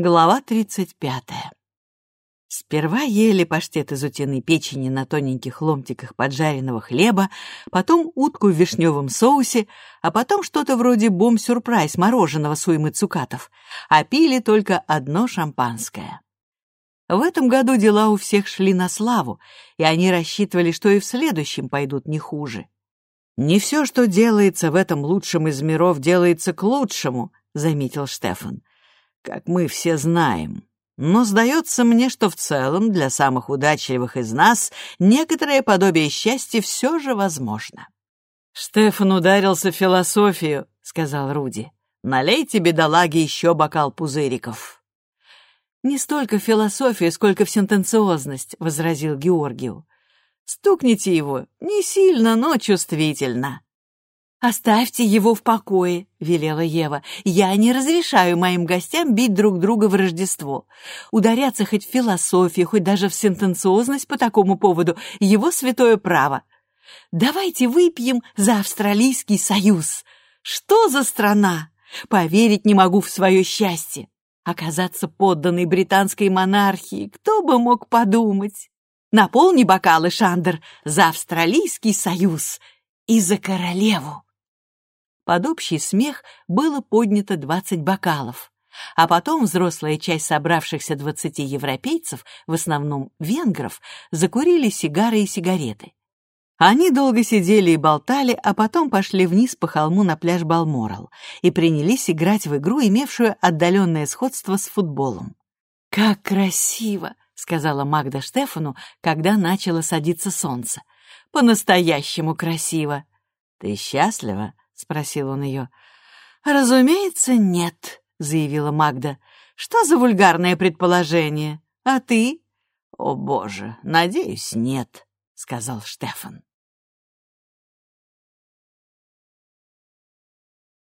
Глава 35. Сперва ели паштет из утиной печени на тоненьких ломтиках поджаренного хлеба, потом утку в вишневом соусе, а потом что-то вроде бом-сюрприз мороженого с уймы цукатов, а пили только одно шампанское. В этом году дела у всех шли на славу, и они рассчитывали, что и в следующем пойдут не хуже. «Не все, что делается в этом лучшем из миров, делается к лучшему», — заметил Штефан как мы все знаем. Но сдается мне, что в целом для самых удачливых из нас некоторое подобие счастья все же возможно. «Штефан ударился в философию», — сказал Руди. «Налейте, бедолаге, еще бокал пузыриков». «Не столько в философию, сколько в сентенциозность», — возразил Георгию. «Стукните его, не сильно, но чувствительно». «Оставьте его в покое», — велела Ева. «Я не разрешаю моим гостям бить друг друга в Рождество. Ударяться хоть в философию, хоть даже в сентенциозность по такому поводу — его святое право. Давайте выпьем за Австралийский союз. Что за страна? Поверить не могу в свое счастье. Оказаться подданной британской монархии, кто бы мог подумать? Наполни бокалы, Шандер, за Австралийский союз и за королеву. Под общий смех было поднято двадцать бокалов, а потом взрослая часть собравшихся двадцати европейцев, в основном венгров, закурили сигары и сигареты. Они долго сидели и болтали, а потом пошли вниз по холму на пляж Балморал и принялись играть в игру, имевшую отдаленное сходство с футболом. «Как красиво!» — сказала Магда Штефану, когда начало садиться солнце. «По-настоящему красиво!» «Ты счастлива?» — спросил он ее. «Разумеется, нет», — заявила Магда. «Что за вульгарное предположение? А ты?» «О, боже, надеюсь, нет», — сказал Штефан.